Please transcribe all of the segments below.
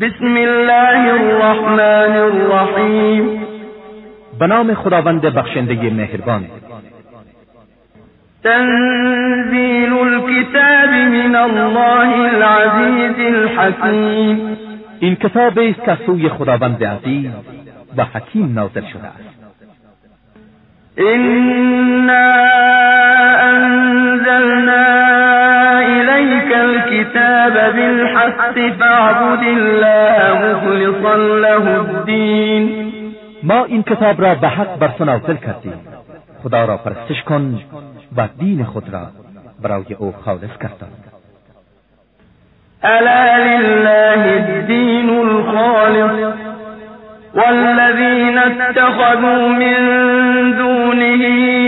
بسم الله الرحمن الرحیم به نام خداوند بخشنده مهربان. تنزیل الكتاب من الله العزیز الحکیم این کتاب است که سوی خداوند عزیز و حکیم نازل شده است. إنا أنزلنا إليك الكتاب بالحق فاعبد الله مخلصا له الدين. ما این کتاب را به حق بر نازل کردیم. خدا را پرستش کن و دین خود را برای أو خالص کردن. ألا لله الدین الخالص؟ والذين اتخذوا من دونه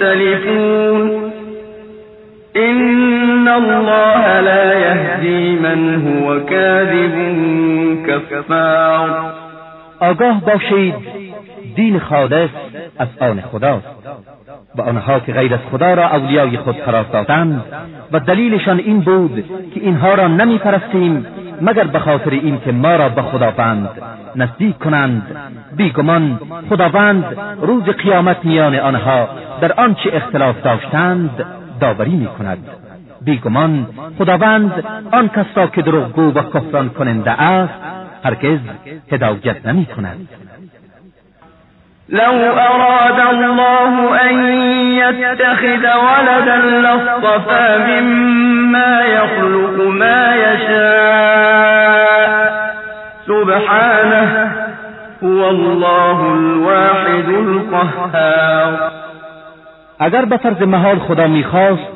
فيه يختلفون إن الله لا يهدي من هو كاذب كفار. آگاه باشید دین خالص از آن خداست. و آنها که غیر از خدا را اولیای خود قرار دادند و دلیلشان این بود که اینها را نمی پرستیم مگر به خاطر این که ما را به خداوند نزدیک کنند. بیگمان خداوند روز قیامت میان آنها در آنچه اختلاف داشتند داوری می کند بیگمان خداوند آن کس را که دروغگو و کفران کننده است هرگز هدایت نمی کند لو أراد الله أن يتخذ ولدا لاصطفى مما يخلق ما يشاء. سبحانه هو الله الواحد القهار. اگر به فرض محال خدا می‌خواست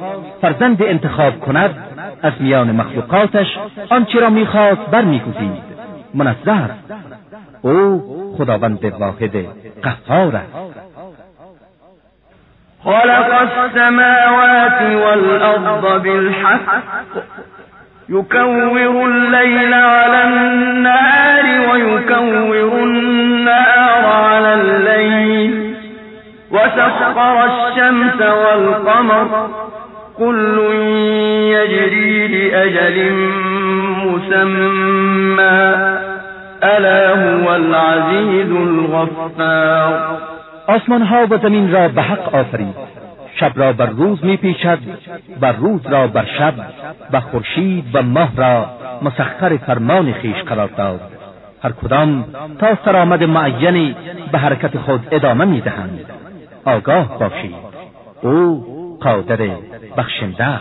فرزند انتخاب کند از میان مخلوقاتش آنچه را می‌خواست برمیگزید. منزه أو خداوند واحد قهار است. خلق السماوات والأرض بالحق يكور الليل على النهار ويكور النهار على الليل وسخر الشمس والقمر كل يجري لأجل مسمى. ألا هو العزيز الغفار. آسمان ها و زمین را به حق آفرید. شب را بر روز می پیشد و روز را بر شب و خورشید و ماه را مسخر فرمان خیش قرار داد. هر کدام تا سرآمد معینی به حرکت خود ادامه می دهند. آگاه باشید. او قادر بخشنده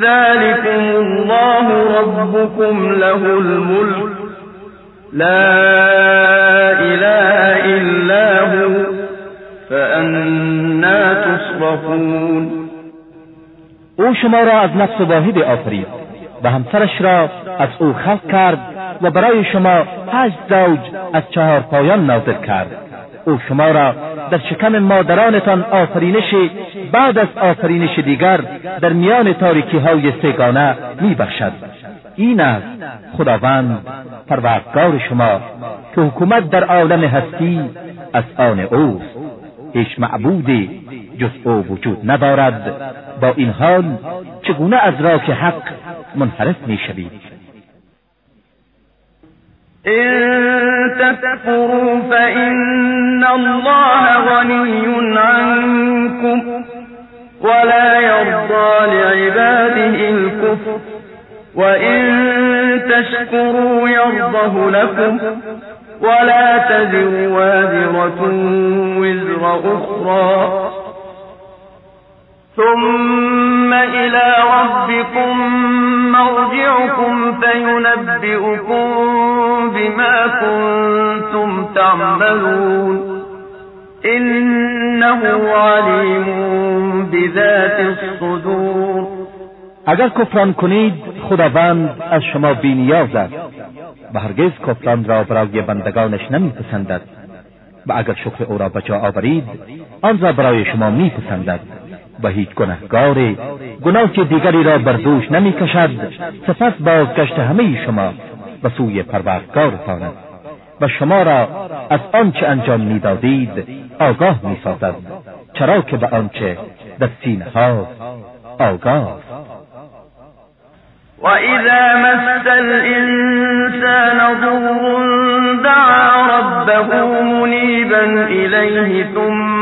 ذلكم الله ربكم له الملك لا إله إلا هو فأنا تصرفون أو شما را از نفس واحد آفرید و همسرش را از أو خلق کرد و برای شما هشت زوج از چهار پایان نازل کرد. او شما را در شکم مادرانتان آفرینش بعد از آفرینش دیگر در میان تاریکی های سگانه می بخشد. این است خداوند پروردگار شما که حکومت در عالم هستی از آن اوست. هیچ معبودی جز او وجود ندارد. با این حال چگونه از راک حق منحرف می شوید إن تكفروا فإن الله غني عنكم ولا يرضى لعباده الكفر. وإن تشكروا يرضه لكم ولا تزر وازرة وزر أخرى. ثم إلى ربكم مرجعكم فينبئكم بما كنتم تعملون إنه عليم بذات الصدور اگر کفران کنید خداوند از شما بینیاز است و هرگز کفران را برای بندگانش نمیپسندد و اگر شکر او را بجا آورید آن را برای شما میپسندد. و هیچ گناهگار گناه دیگری را بر دوش نمی کشد سپس بازگشت همه شما به سوی پروردگارتان. است و شما را از آنچه انجام می‌دادید آگاه می‌سازد. چرا که به آنچه در سینه ها آگاه. وإذا مس الإنسان ضر دعا ربه منيبا إليه ثم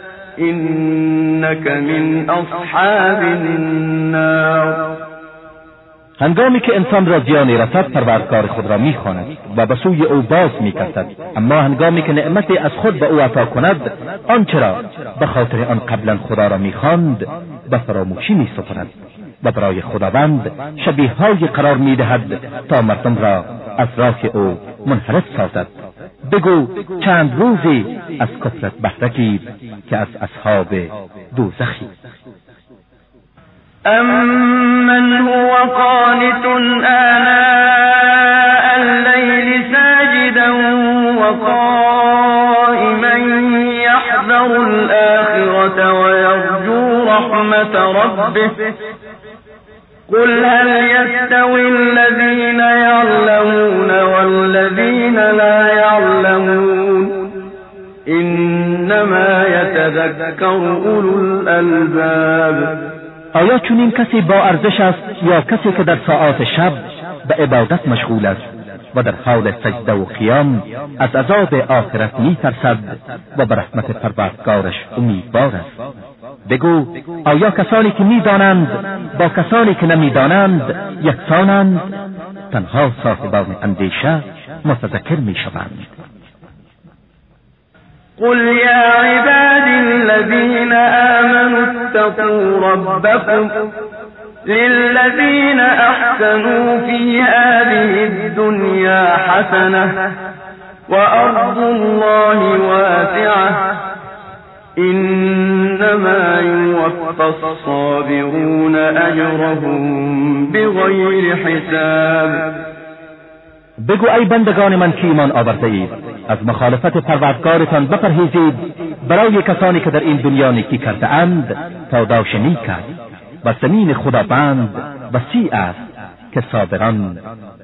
إنك من أصحاب النار. هنگامی که انسان را زیانی رسد پروردگار خود را می‌خواند و به سوی او باز می‌کشد. اما هنگامی که نعمتی از خود به او عطا کند آنچه را به خاطر آن قبلا خدا را می‌خواند به فراموشی میسپرد و برای خداوند شبیه های قرار می‌دهد تا مردم را از راه أو منحرف سازد بگو چند روزی از کفرت بهره که از اصحاب دوزخی. أمن هو قانت آناء الليل ساجدا وقائما يحذر الآخرة ويرجو رحمة ربه قل هل يستوي الذين يعلمون والذين لا يعلمون إنما يتذكر أولو الألباب آیا چنین کسی با ارزش است یا کسی که در ساعات شب به عبادت مشغول است و در حال سجده و خیام از عذاب آخرت می ترسد و به رحمت پروردگارش امیدوار است؟ بگو آیا کسانی که می‌دانند با کسانی که نمی‌دانند یکسانند؟ تنها صاحبان اندیشه متذکر می‌شوند. قل يا عبادي الذين آمنوا اتقوا ربكم للذين أحسنوا في هذه الدنيا حسنة وأرض الله واسعة إنما يوفى الصابرون أجرهم بغير حساب. بگو ای بندگان من که ایمان آورده اید. از مخالفت پروردگارتان بپرهیزید برای کسانی که در این دنیا نیکی کرده اند پاداش نیک است و زمین خداوند وسیع است که صابران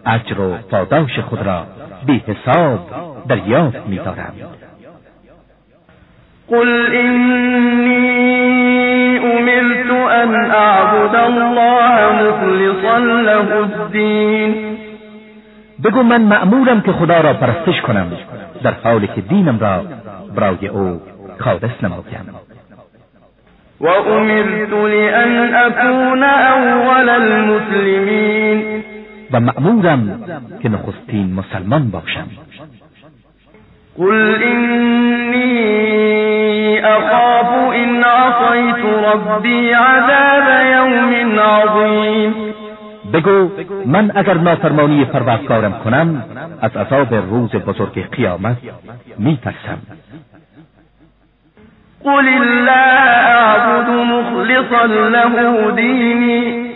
اجر و پاداش خود را بی حساب دریافت می‌دارند. قل إني أمرت أن أعبد الله مخلصا له الدين. بگو من معمولم که خدا را پرستش کنم. در حالی که دینم را برای أو خالص نمایم. و امرت لأن اكون اول المسلمین و مأمورم که نخستین مسلمان باشم. قل اینی اخاف ان عصیت ربی عذاب یوم عظیم بگو من اگر نافرمانی پروردگارم کنم از عذاب روز بزرگ قیامت میترسم. قل الله اعبد مخلصا له دینی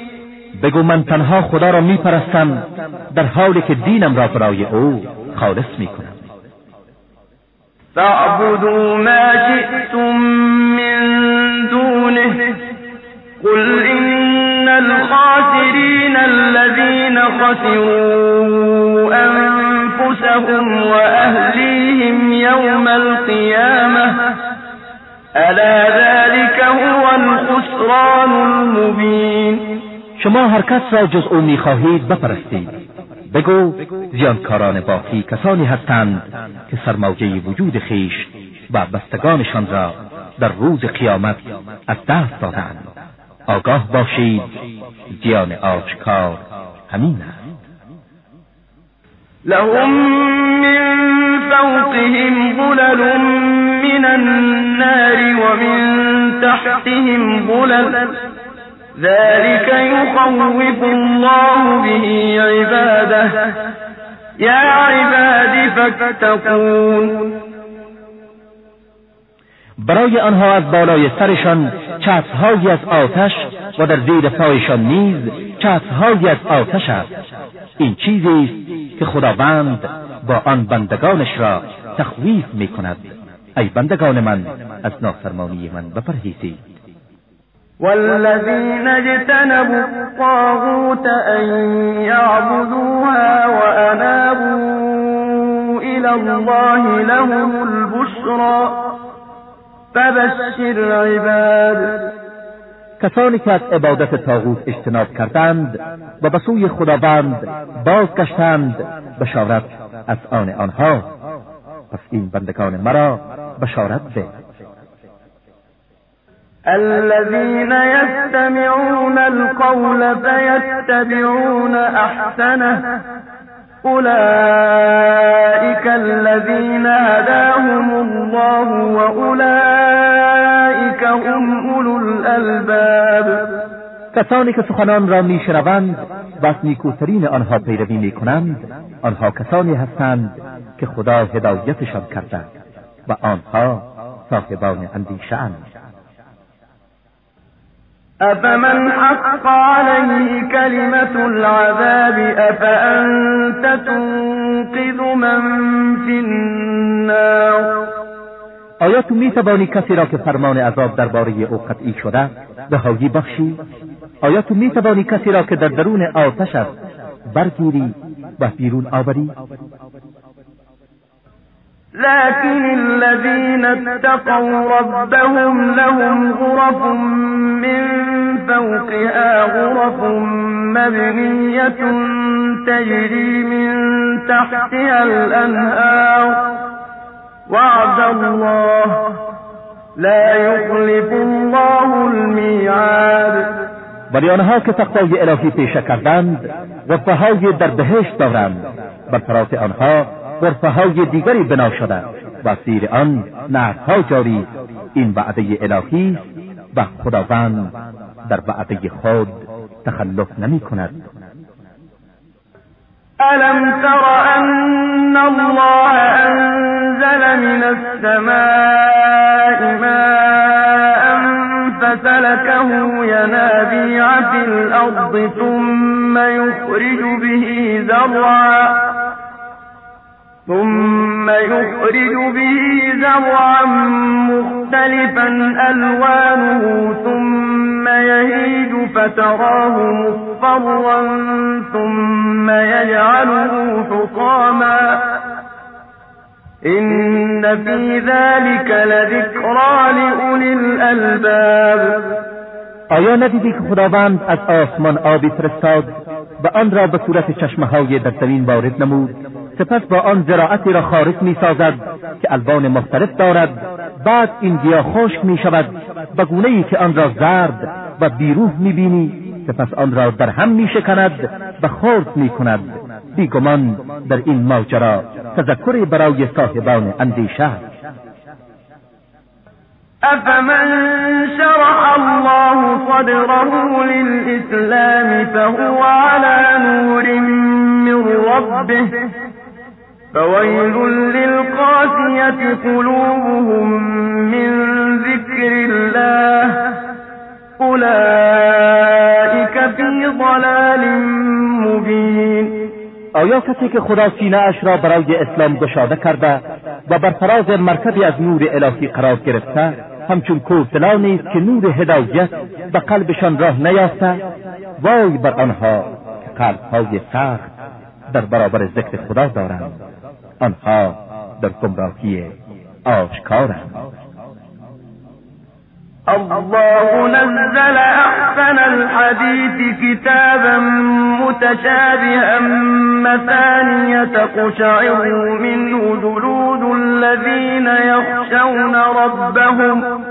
بگو من تنها خدا را میپرستم در حالی که دینم را برای او خالص می‌کنم. فاعبدوا ما شئتم من دونه. قل إن الخاسرين الذين خسروا أنفسهم وأهليهم يوم القيامة. ألا ذلك هو الخسران المبين. شما هر کس را جز أو میخواهید بپرستید. بگو زیانکاران باقی کسانی هستند که سرموجه وجود خیش و بستگانشان را در روز قیامت از دست دادند. آگاه باشید زیان آشکار همین است. لهم من فوقهم ظلل من النار ومن تحتهم ظلل ذلك يخوف الله به عباده. يا عباد فاتقون. برای آنها از بالای سرشان چسبهایی از آتش و در زیر پایشان نیز چسبهایی از آتش است. این چیزی است که خداوند با آن بندگانش را تخویف می کند ای بندگان من از نافرمانی من بپرهیزید. والذين اجتنبوا الطاغوت أن يعبدوها وأنابوا إلى الله لهم البشرى. فبشر عباد کسانی که از عبادت تاغوت اجتناب کردند و به سوی خداوند بازگشتند بشارت از آن آنها. پس این بندگان مرا بشارت ده. الذين يستمعون القول فيتبعون احسنه اولئك الذين هداهم الله واولئك هم اولو الالباب کسانی که سخنان را میشنوند و از نیکوترین آنها پیروی می‌کنند آنها کسانی هستند که خدا هدایتشان کرده و آنها صاحبان اندیشه اند أفمن حق عليه كلمة العذاب أفأنت تنقذ من في النار؟ آیا تو می توانی کسی را که فرمان عذاب درباره او قطعی شده رهایی بخشی؟ آیا تو می توانی کسی را که در درون آتش است برگیری و بیرون آوری؟ لكن الذين اتقوا ربهم لهم غرف من فوقها غرف مبنية تجري من تحتها الأنهار. وعد الله لا يخلف الله الميعاد. ولی آنها که تقوای الهی پیشه کردند غرفههای در بهشت دارند. بر آنها غرفه های دیگری بنا شده و زیر آن نهرها جاری. این وعده الهی و خداوند در وعده خود تخلف نمی کند. ألم تر أن الله أنزل من السماء ماء فسلكه ينابيع في الأرض ثم يخرج به زرعا. ثم يخرج به زرعا مختلفا ألوانه ثم يهيج فتراه مصفرا ثم يجعله حطاما. إن في ذلك لذكرى لأولي الألباب. آیا ندیدی که خداوند از آسمان آبی فرستاد و آن را به صورت چشمه های در زمین وارد نمود؟ سپس با آن زراعتی را خارج می سازد که الوان مختلف دارد. بعد این گیاه خشک می شود و گونه ای که آن را زرد و بیروح می بینی سپس آن را در هم می شکند و خرد می کند بیگمان در این ماجرا تذکری برای صاحبان اندیشه. أفمن شرح الله صدره للإسلام فهو على نور من ربه فويل للقاسية قلوبهم من ذكر الله. أولئك في ضلال مبين. آیا کسی که خدا سینه اش را برای اسلام گشاده کرده و بر فراز مرکبی از نور الهی قرار گرفته همچون کوسلانی است که نور هدایت به قلبشان راه نیافته. وای بر آنها که قلبهای سخت در برابر ذکر خدا دارند. آنها در گمراهی آشکارند. الله نزل أحسن الحديث كتابا متشابها مثانية تقشعر منه جلود الذين يخشون ربهم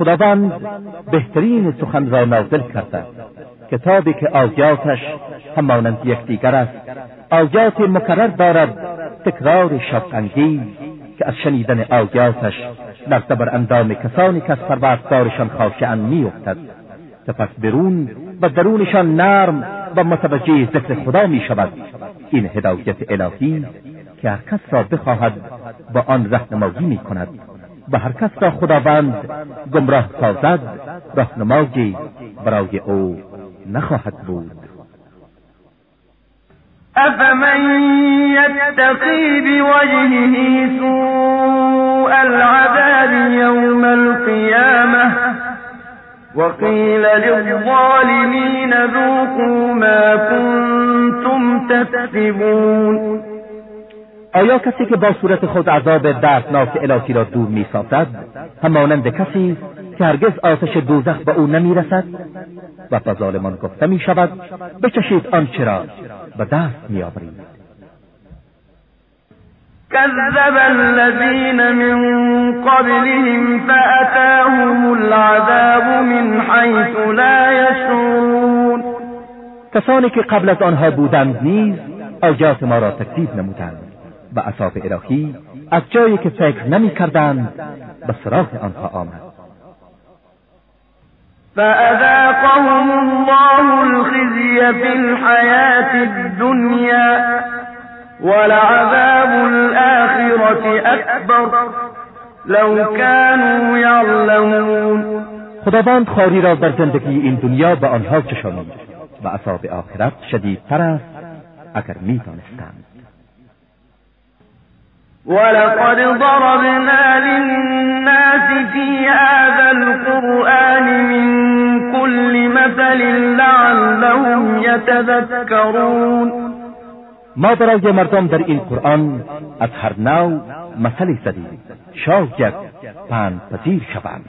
خداوند بهترین سخن را نازل کرده. کتابی که آیاتش همانند یکدیگر است. آیات مکرر دارد. تکرار شفقانگیز که از شنیدن آیاتش لرزه بر اندام کسانی که از پروردگارشان خاشعا میافتد. سپس برون و درونشان نرم و متوجه ذکر خدا می شود این هدایت الهی که هر کس را بخواهد با آن رهنمایی می کند و هر کس را خداوند گمراه سازد راهنمایی برای او نخواهد بود. افمن یتقی بوجهه سوء العذاب یوم القیامه وقیل للظالمین ذوقوا ما كنتم تكسبون آیا کسی که با صورت خود عذاب دردناک الهی را دور می سازد همانند کسی که هرگز آتش دوزخ به او نمی رسد و با ظالمان گفته می شود بچشید آنچه را به دست می آورید كذب الذين من قبلهم فأتاهم العذاب من حيث لا يشعرون کسانی که قبل از آنها بودند نیز آیات ما را تکذیب نمودند. و عذاب الهی از جایی که فکر نمی کردند به سراغ آنها آمد. فأذاقهم الله الخزي في الحياة الدنيا ولعذاب الآخرة أكبر لو كانوا يعلمون. خداوند خاری را در زندگی این دنیا به آنها چشانید و عذاب آخرت شدیدتر است اگر می‌دانستند. ولقد ضربنا للناس في هذا القرآن من كل مثل لعلهم يتذكرون. ما برای مردم در این قرآن از هر نوع مثلی زدیم شاید پند پذیر شوند.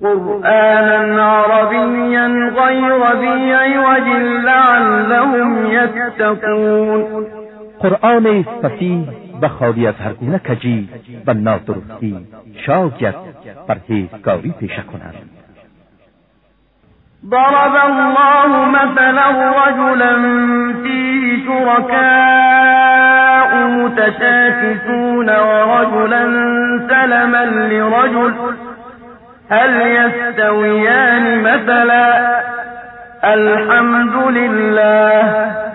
قرآنا عربيا غير ذي عوج لعلهم يتقون. قرآن فسیح و خالی از هر گونه کجی و نادرستی شاید پرهیزگاری پیشه کنند. ضرب الله مثلا رجلا فيه شركاء متشاكسون ورجلا سلما لرجل. هل يستويان مثلا؟ الحمد لله.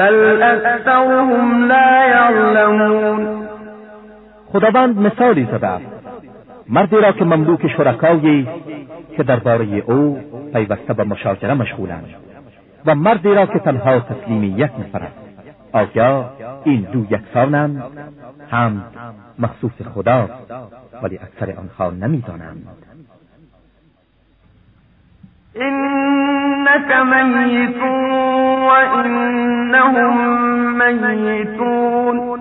بل اکثرهم لا یعلمون. خداوند مثالی زده مردی را که مملوک شرکایی که درباره او پیوسته به مشاجره مشغولند و مردی را که تنها تسلیم یک نفر است. آیا این دو یکسانند؟ هم مخصوص خدا ولی اکثر آنها نمی‌دانند. إنك ميت وإنهم میتون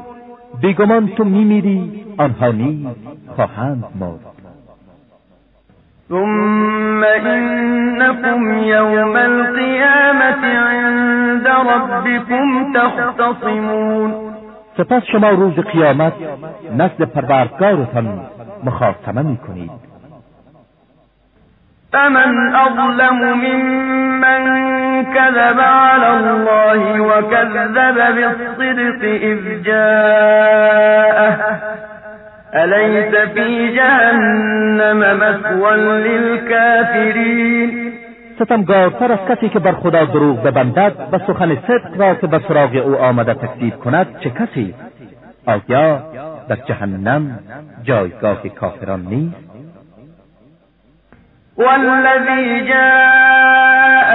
بیگمان تو میمیری آنها نیز خواهند مرد. ثم إنكم يوم القيامة عند ربكم تختصمون سپس شما روز قیامت نزد پروردگارتان مخاصمه می‌کنید. فمن أظلم ممن كذب على الله وكذب بالصدق إذ جاءه. أليس في جهنم مثوى للكافرين؟ ستمگارتر از کسی که بر خدا دروغ ببندد و سخن صدق را که به سراغ او آمده تکذیب کند چه کسی؟ آیا در جهنم جایگاه کافران نیست؟ والذي جاء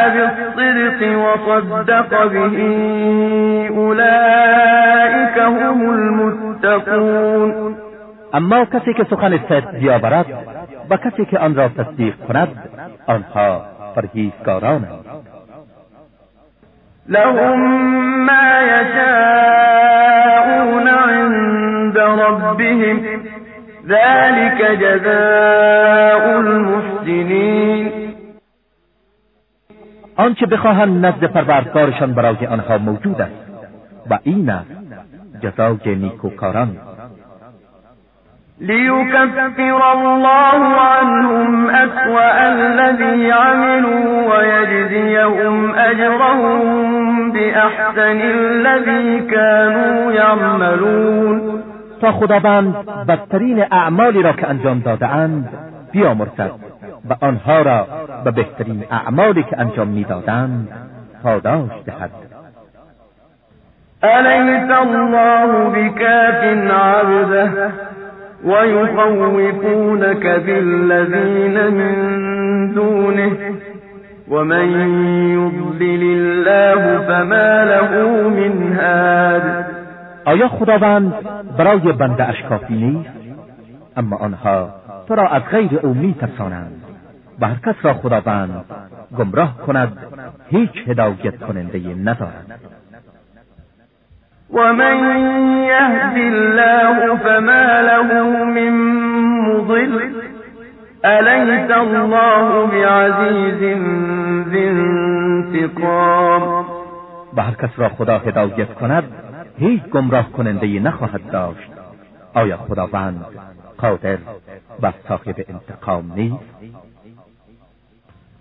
بالصدق وصدق به أولئك هم المتقون. أما کسی که سخن صدق بیاورد و کسی که آن را تصدیق کند آنها پرهیزگارانند لهم ما يشاءون عند ربهم ذلك جزاء المحسنین آنچه بخواهند نزد پروردگارشان برای آنها موجود است. و این است جزای نیکوکاران. ليكفر الله عنهم أسوأ الذي عملوا ويجزيهم أجرهم بأحسن الذي كانوا يعملون. تا خداوند بدترین اعمالی را که انجام دادهاند بیامرزد. و آنها را به بهترین اعمالی که انجام می‌دادند پاداش دهد. أليس الله بكاف عبده؟ ويخوفونك بالذين من دونه. ومن يضلل الله فما له من هاد. آیا خداوند برای بنده اش کافی نیست؟ اما آنها تو را از غیر او می ترسانند و هر کس را خداوند گمراه کند هیچ هدایت کننده ندارد. ومن يهد الله فما له من مضل أليس الله بعزيز ذي انتقام و هر کس را خدا هدایت کند هیچ گمراه کننده نخواهد داشت. آیا خداوند قادر و صاحب انتقام نیست؟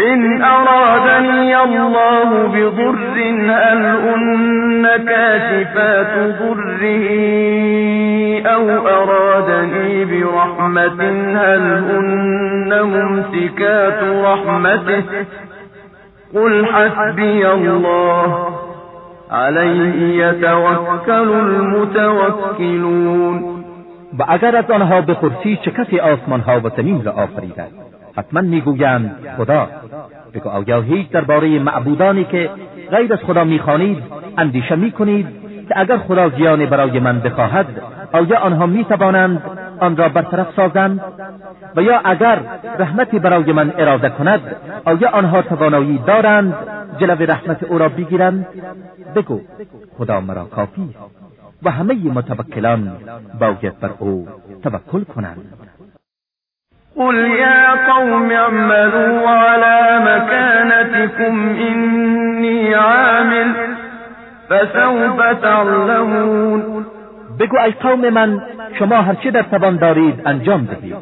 إن أرادني الله بضر هل هن كاشفات ضره أو أرادني برحمة هل هن ممسكات رحمته؟ قل حسبي الله. عليه يتوكل المتوكلون. از آنها بپرسی چه کسی آسمان ها حتما می‌گویند خدا. بگو آیا هیچ درباره معبودانی که غیر از خدا می‌خوانید اندیشه می‌کنید که اگر خدا زیانی برای من بخواهد آیا آنها می‌توانند آن را برطرف سازند؟ و یا اگر رحمتی برای من اراده کند آیا آنها توانایی دارند جلو رحمت او را بگیرند؟ بگو خدا مرا کافی و همه متوکلان باید بر او توکل کنند. قل يا قوم اعملوا على مكانتكم إني عامل فسوف تعلمون بگو ای قوم من شما هرچه در توان دارید انجام دهید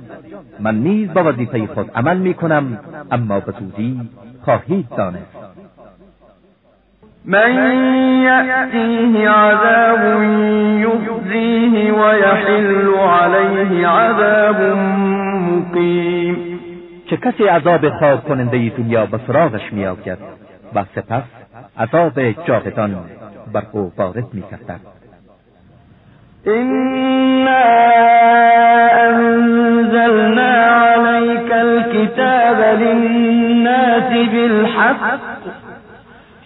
من نیز با وظیفه خود عمل می کنم اما به زودی خواهید دانست. من يأتيه عذاب يخزيه ويحل عليه عذاب مقیم چه کسی عذاب خواب کننده دنیا به سراغش می آید و سپس عذاب جاودان بر او وارد می گردد إنا أنزلنا عليك الكتاب للناس بالحق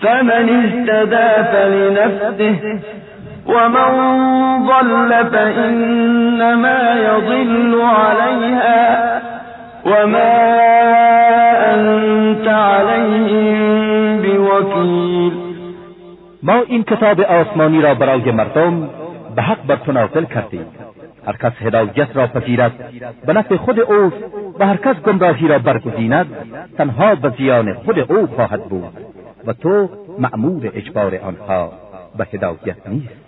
فمن اهتدى فلنفسه ومن ضل فإنما يضل عليها وما أنت عليهم بوكيل. ما این کتاب آسمانی را برای مردم به حق بر تو نازل کردیم. هر کس هدایت را پذیرد به نفع خود اوست و هر کس گمراهی را برگزیند تنها به زیان خود او خواهد بود و تو مأمور اجبار آنها به هدایت نیست.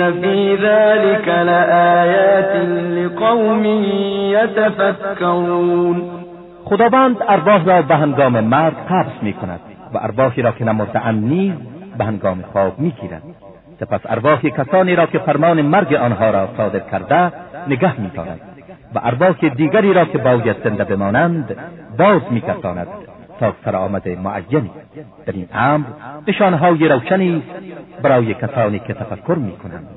في ذلك لآيات لقوم يتفكرون خداوند ارواح را به هنگام مرگ قبض می کند و ارواحی را که نمردهاند نیز به هنگام خواب می گیرد سپس ارواح کسانی را که فرمان مرگ آنها را صادر کرده نگه می و ارواح دیگری را که باید زنده بمانند باز می کساند تا سرآمد معینی در این امر نشانهای روشنی برای کسانی که تفکر می کنند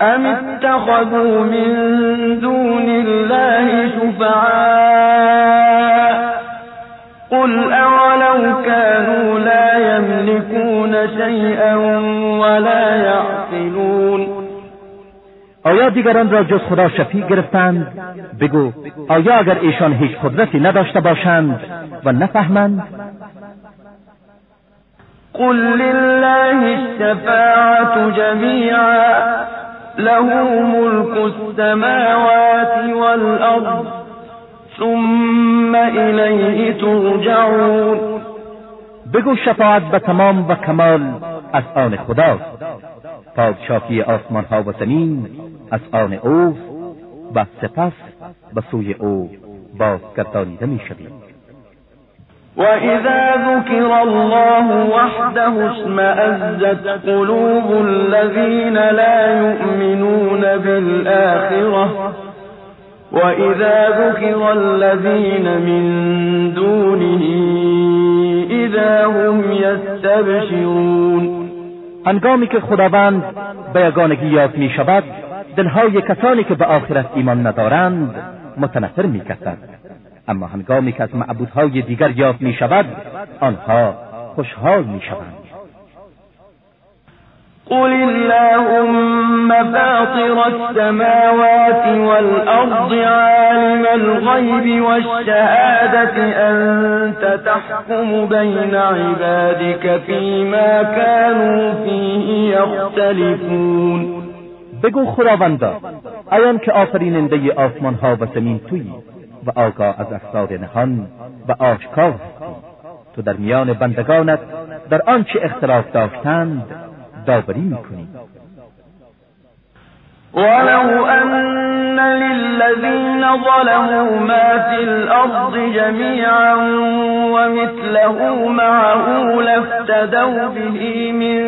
ام اتخذوا من دون الله شفعاء. قل اولو كانوا لا يملكون شيئا ولا يعقلون. آیا دیگران را جز خدا شفیع گرفتند؟ بگو آیا اگر ایشان هیچ قدرتی نداشته باشند و نفهمند؟ قل لله الشفاعة جميعا له ملك السماوات والأرض ثم إليه ترجعون. بگو شفاعت به تمام و کمال از آن خداست. پادشاهی آسمان ها و زمین از آن اوست و سپس به سوی او بازگردانیده می شوید وإذا ذكر الله وحده اشمأزت قلوب الذين لا يؤمنون بالآخرة وإذا ذكر الذين من دونه إذا هم يستبشرون هنگامی که خداوند به یگانگی یاد می شود دلهای کسانی که به آخرت ایمان ندارند متنفر می کسد. اما هنگامی که از معبودهای دیگر یاد می شود آنها خوشحال می شوند قل اللهم فاطر السماوات والأرض عالم الغيب والشهادة أنت تحكم بين عبادك فيما كانوا فيه يختلفون بگو خداوندا ایان که آفریننده آسمان ها و زمین تویی و آگاه از افسار نهان و آشکار هستی. تو در میان بندگانت در آنچه اختلاف داشتند داوری می‌کنی. ولو أن للذين ظلموا ما في الأرض جميعا ومثله معه لافتدوا به من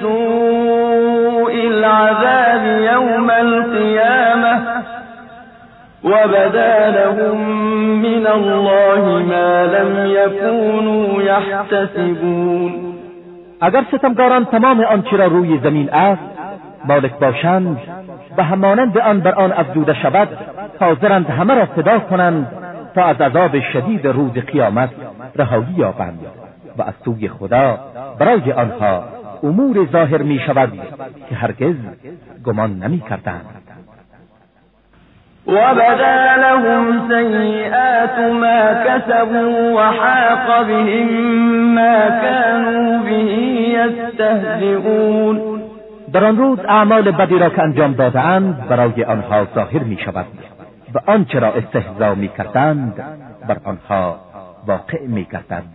سوء العذاب يوم القيامة وبدا لهم من الله ما لم يكونوا يحتسبون. اگر ستمگاران تمام آنچه را روی زمین است مالک باشند و همانند آن بر آن افزوده شود حاضرند همه را فدا کنند تا از عذاب شدید روز قیامت رهایی یابند و از سوی خدا برای آنها امور ظاهر می شود که هرگز گمان نمی کردند. وبدا لهم سيئات ما كسبوا وحاق بهم ما كانوا به يستهزئون در آن روز اعمال بدی را که انجام دادهاند برای آنها ظاهر می شود. و آنچه را استهزا می کردند بر آنها واقع می کردند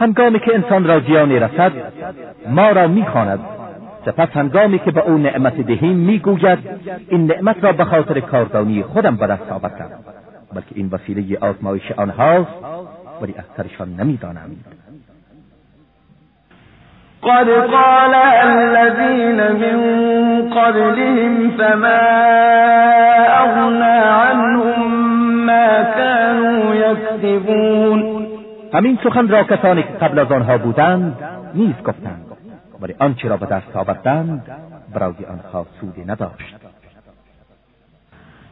هنگامی که انسان را زیانی رسد ما را می‌خواند. سپس هنگامی که به او نعمت دهیم می‌گوید این نعمت را به خاطر کاردانی خودم به دست آوردم. بلکه این وسیله آزمایش آنهاست ولی اکثرشان نمی‌دانند قد قال الذين من قبلهم فما أغنى عنهم ما كانوا يكذبون همین سخن را کسانی که قبل از آنها بودند نیز گفتند ولی آنچه را به دست آوردند برای آنها سودی نداشت.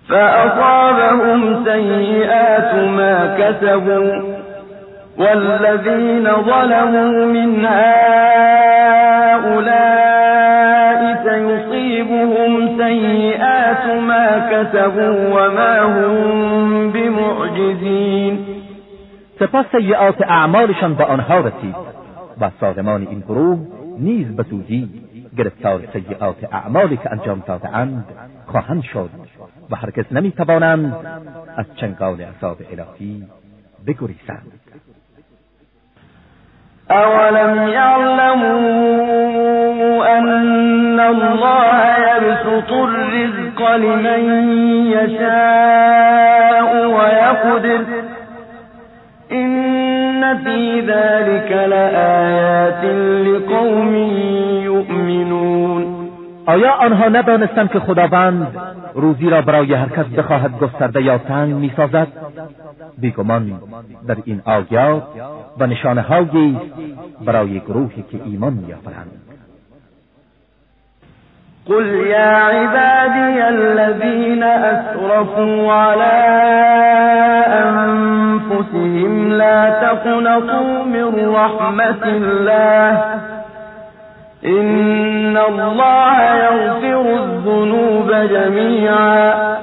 فأصابهم سيئات ما كسبوا والذين ظلموا من هؤلاء سيصيبهم سيئات ما كسبوا وما هم بمعجزين سپس سیعات اعمالشان به آنها رسید و سازمان این گروه نیز به زودی گرفتار سیعات اعمالی که انجام دادهاند خواهند شد و هرگز نمی‌توانند از چنگال عذاب الهی بگریزند. اولم یعلموا ان الله یبسط الرزق لمن یشاء ویقدر این فی ذلك لآیات لقوم یؤمنون آیا آنها ندانستند که خداوند روزی را برای هر کس بخواهد گسترده یا تنگ می‌سازد؟ بیگمان در این آیات و نشانه هایی برای گروهی که ایمان میآورند قل يا عبادي الذين أسرفوا على أنفسهم لا تقنطوا من رحمة الله إن الله يغفر الذنوب جميعا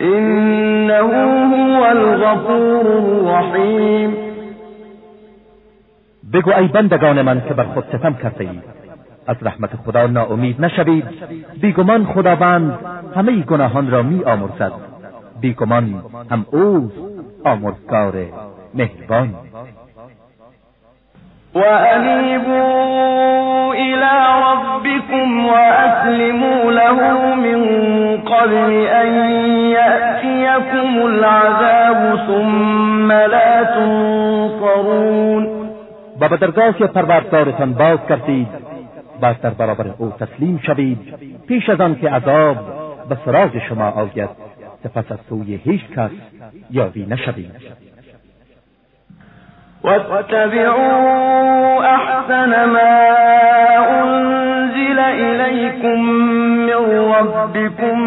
إنه هو الغفور الرحیم بگو ای بندگان من که بر اید از رحمت خدا ناامید نشوید. بیگمان خداوند همه گناهان را می آمرزد. بیگمان هم اوست آمرزگار مهربان. وأنيبوا إلى ربكم وأسلموا له من قبل أن يأتيكم العذاب ثم لا تنصرون. و به درگاه پروردگارتان باز کردید. و در برابر او تسلیم شوید پیش از آن که عذاب به سراغ شما آید. سپس از سوی هیچ کس یابی نشوید. واتبعوا أحسن ما أنزل إليكم من ربكم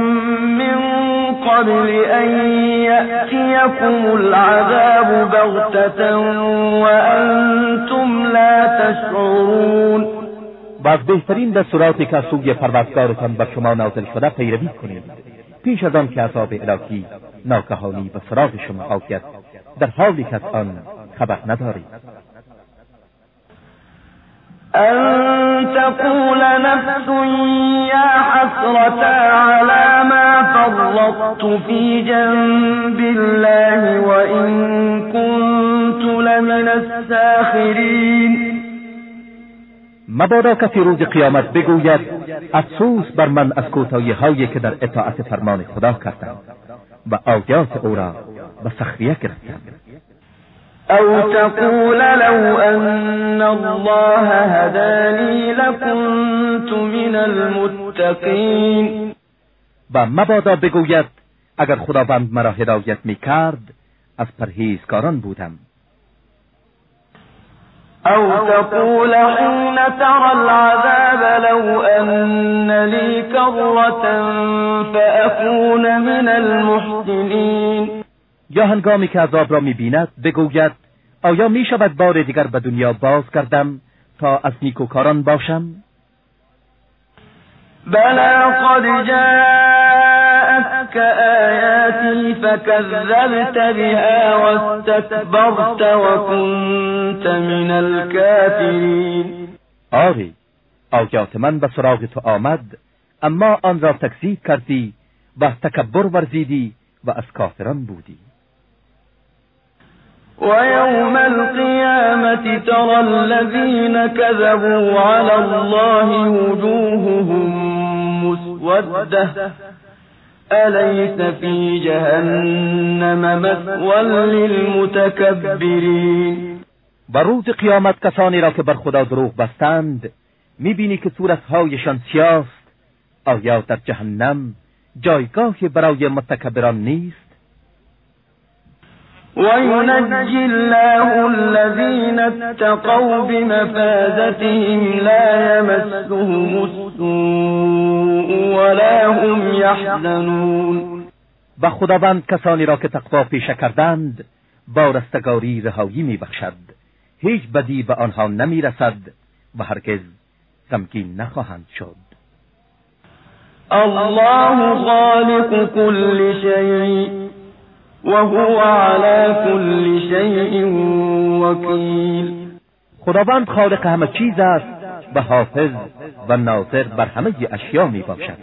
من قبل أن يأتيكم العذاب بغتة وأنتم لا تشعرون. و از بهترین دستوراتی که از سوی پروردگارتان بر شما نازل شده پیروی کنید. پیش از آن که عذاب الهی ناگهانی به سراغ شما آید در حالی که از آن خبر نداری أن تقول نفس يا حسرة على ما فرطت في جنب الله وإن كنت لمن الساخرين. مبادا کسی روز قیامت بگوید افسوس بر من از کوتاهی هایی که در اطاعت فرمان خدا کردم و آیات او را به سخریه گرفتم. أو تقول لو أن الله هداني لكنت من المتقين و مبادا بگوید اگر خداوند مرا هدایت می کرد از پرهیزکاران بودم. أو تقول حين ترى العذاب لو أن لي كرة فأكون من المحسنين. یا هنگامی که عذاب را می‌بیند بگوید آیا می شود بار دیگر به دنیا باز کردم تا از نیکوکاران باشم؟ بلا قد جاءتك آياتي فكذبت بها واستكبرت وكنت من الكافرين. آری آیات من به سراغ تو آمد اما آن را تکذیب کردی و تکبر ورزیدی و از کافران بودی. ويوم القيامة ترى الذين كذبوا على الله وجوههم مسودة. أليس في جهنم مثوى للمتكبرين؟ و روز قیامت کسانی را که بر خدا دروغ بستند می‌بینی که صورتهایشان سیاست. آیا در جهنم جایگاهی برای متکبران نیست؟ وينجي الله الذين اتقوا بمفازتهم لا يمسهم السوء. ولا هم يحزنون. و خداوند کسانی را که تقوا پیشه کردند با رستگاری رهایی میبخشد. هیچ بدی به آنها نمی‌رسد و هرگز غمگین نخواهند شد. الله خالق كل شيء وهو على كل شيء وكيل. خداوند خالق همه چیز است و حافظ و ناظر بر همه اشیا می باشد.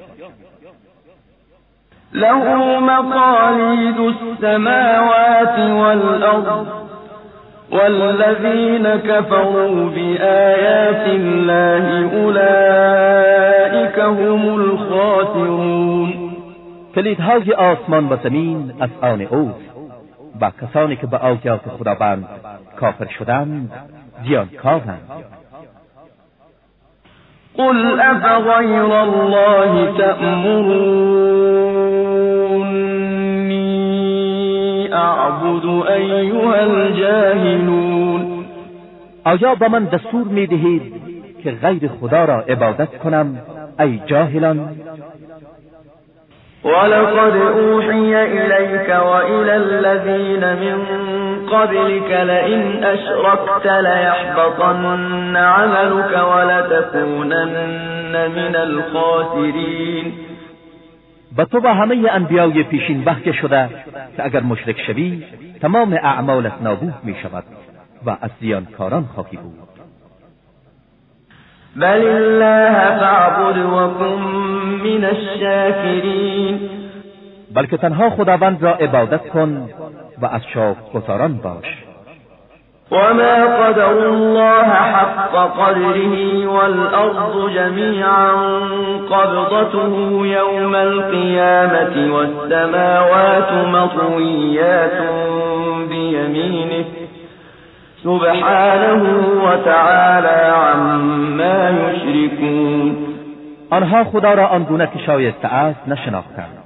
له مقاليد السماوات والأرض والذين كفروا بآيات الله أولئك هم الخاسرون. کلیدهای آسمان و زمین از آن اوست و کسانی که به آیات خداوند کافر شدند زیانکارند قل أفغير الله تأمروني أعبد أيها الجاهلون آیا با من دستور می دهید که غیر خدا را عبادت کنم ای جاهلان؟ ولقد أوحي إليك وإلى الذين من قبلك لئن أشركت ليحبطن عملك ولتكونن من الخاسرين. به تو و همه انبیای پیشین وحی شده که اگر مشرک شوی تمام اعمالت نابود می شود و از زیانکاران خواهی بود. بل الله فاعبد وكن من الشاكرين. بلکه تنها خداوند را عبادت کن و از گذاران باش. وما قدر الله حق قدره والأرض جميعا قبضته يوم القيامة والسماوات مطويات بيمينه. سبحانه وتعالى عما آنها خدا را آنگونه که شایسته است نشناختند.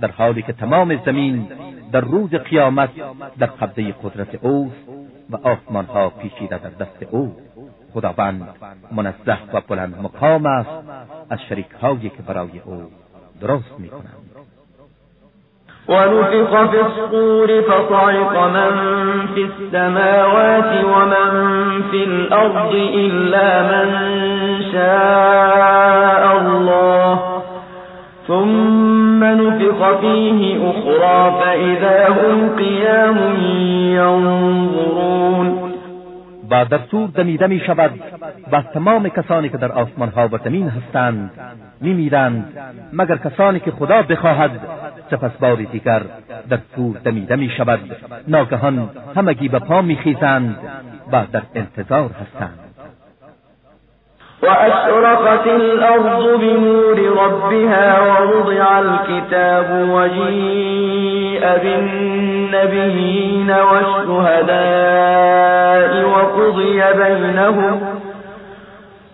در حالی که تمام زمین در روز قیامت در قبضه قدرت اوست و آسمان ها پیچیده در دست او خداوند منزه و بلند مقام است از شریک هایی که برای او درست می کنند ونفخ في الصور فصعق من في السماوات ومن في الأرض إلا من شاء الله. ثم نفخ فيه أخرى فإذا هم قيام ينظرون. و در سور دمیده می شود و تمام کسانی که در آسمان ها و زمین هستند می میرند مگر کسانی که خدا بخواهد سپس باری دیگر در سور دمیده می شود. ناگهان همگی به پا می خیزند و در انتظار هستند. وأشرقت الأرض بنور ربها ووضع الكتاب وجيء بالنبيين والشهداء وقضي بينهم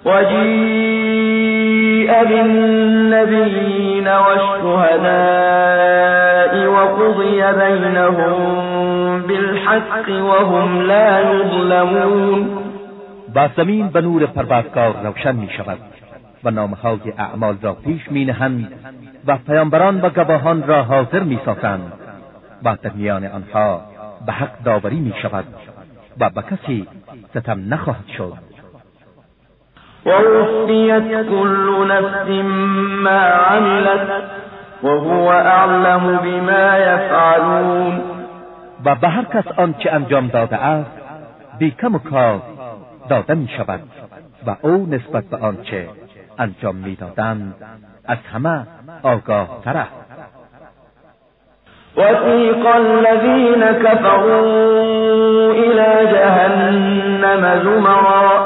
وجيء بالنبيين والشهداء وقضي بينهم بالحق وهم لا يظلمون و زمین به نور پروردگار روشن می شود و نامهای اعمال را پیش می نهند و پیامبران و گواهان را حاضر می سازند و در میان آنها به حق داوری می شود و به کسی ستم نخواهد شد. ووفيت كل نفس ما عملت وهو اعلم بما يفعلون. و به هر کس آنچه انجام داده است بیکم و کار داده می شود و او نسبت به آنچه انجام می‌دادند از همه آگاه تر است. وسيق الذين كفروا إلى جهنم زمرا.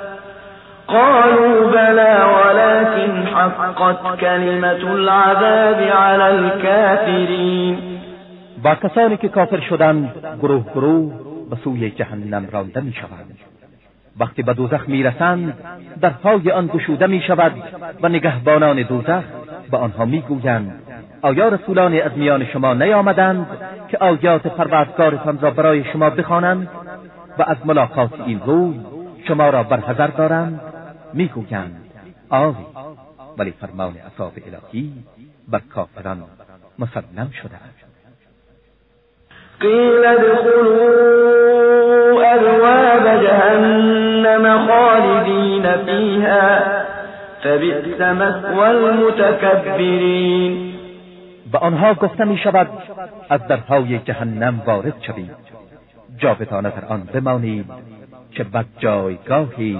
قالوا بلى ولكن حقت كلمة العذاب على الكافرين. با کسانی که کافر شدند گروه گروه به سوی جهنم رانده می شوند وقتی به دوزخ می رسند در پای آن گشوده می شود و نگهبانان دوزخ به آنها می گویند آیا رسولانی از میان شما نیامدند که آیات پروردگارتان را برای شما بخوانند؟ و از ملاقات این روز شما را برحضر دارند؟ می‌گویند آری ولی فرمان عذاب الهی بر کافران مسلم شده است. قیل ادخلوا ابواب جهنم خالدین فیها فبئس مثوى المتکبرین. به آنها گفته می شود از درهای جهنم وارد شوید جاودانه در آن بمانید که بد جایگاهی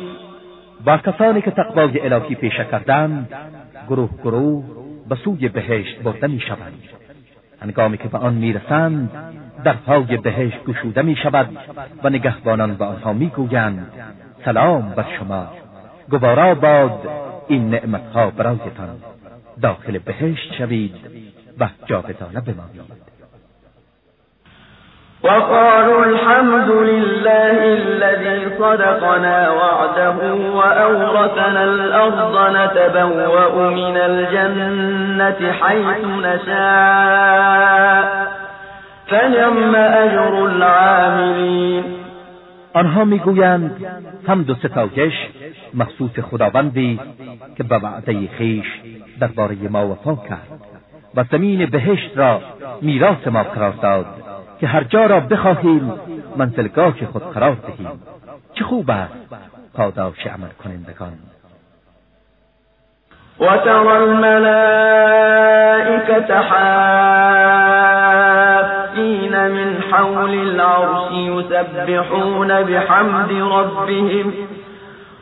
با کسانی که تقوای الهی پیشه کردند گروه گروه به سوی بهشت برده می شوند هنگامی که به آن می‌رسند درهای بهشت گشوده می شود و نگهبانان به آنها می‌گویند سلام بر شما. گوارا باد این نعمتها برایتان. داخل بهشت شوید و جاودانه بمانید. وقالوا الحمد لله الذي صدقنا وعده وأورثنا الأرض نتبوأ من الجنة حيث نشاء. فنعم أجر العاملين. آنها میگویند حمد و ستایش مخصوص خداوندی که به وعده خیش درباره ما وفا کرد و زمین بهشت را میراث ما قرار داد. که هر جا را بخواهیم منزلگاه خود قرار دهیم. چه خوب است پاداش عمل کنندگان. وترى الملائكة حافين من حول العرش يسبحون بحمد ربهم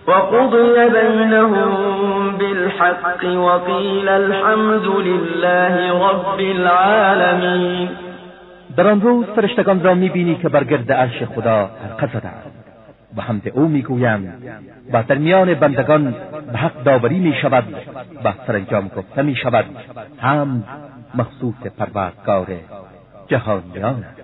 وقضي بينهم بالحق وقيل الحمد لله رب العالمين در آن روز فرشتگان را می‌بینی که بر گرد عرش خدا حلقه زدند. و حمد او می‌گویند و در میان بندگان به حق داوری می شود و سرانجام گفته می شود حمد مخصوص پروردگار جهانیان است.